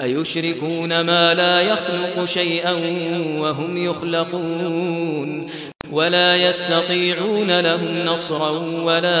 أيشركون ما لا يخلق شيئا وهم يخلقون ولا يستطيعون لهم نصرا ولا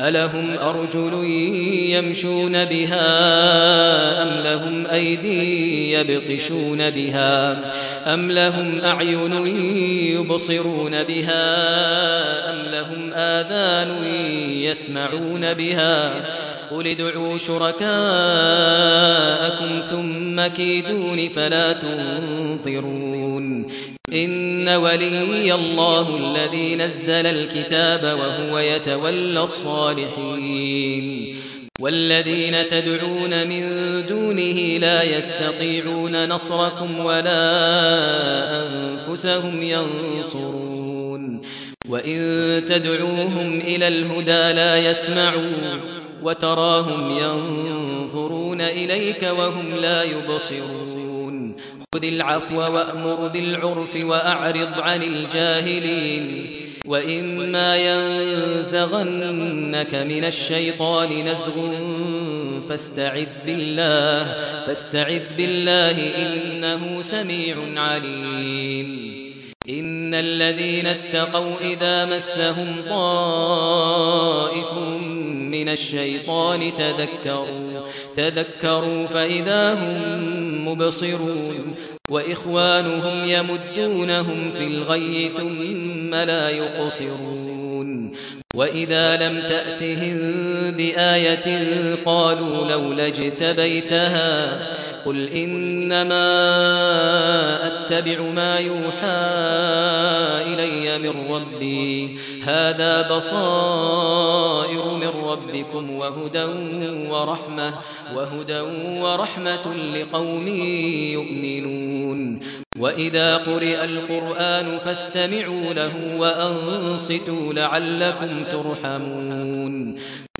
ألهم أرجل يمشون بها أم لهم أيدي يبطشون بها أم لهم أعين يبصرون بها أم لهم آذان يسمعون بها قل ادعوا شركاءكم ثم كيدون فلا تنظرون إن ولي الله الذي نزل الكتاب وهو يتولى الصالحين والذين تدعون من دونه لا يستطيعون نصركم ولا أنفسهم ينصرون وإن تدعوهم إلى الهدى لا يسمعون وتراهم ينظرون إليك وهم لا يبصرون. خذ العفو وأمر بالعرف وأعرض عن الجاهلين. وإما ينزغنك من الشيطان نزغ فاستعذ بالله فاستعذ بالله إنه سميع عليم. إن الذين اتقوا إذا مسهم طائف من الشيطان تذكروا. تذكروا فإذا هم مبصرون. وإخوانهم يمدونهم في الغي ثم لا يقصرون. وإذا لم تأتهم بآية قالوا لولا اجتبيتها. قل إنما أتبع ما يوحى إلي من ربي. هذا بصائر من ربكم وهدى ورحمة وهدى ورحمة لقوم يؤمنون. وإذا قرئ القرآن فاستمعوا له وأنصتوا لعلكم ترحمون.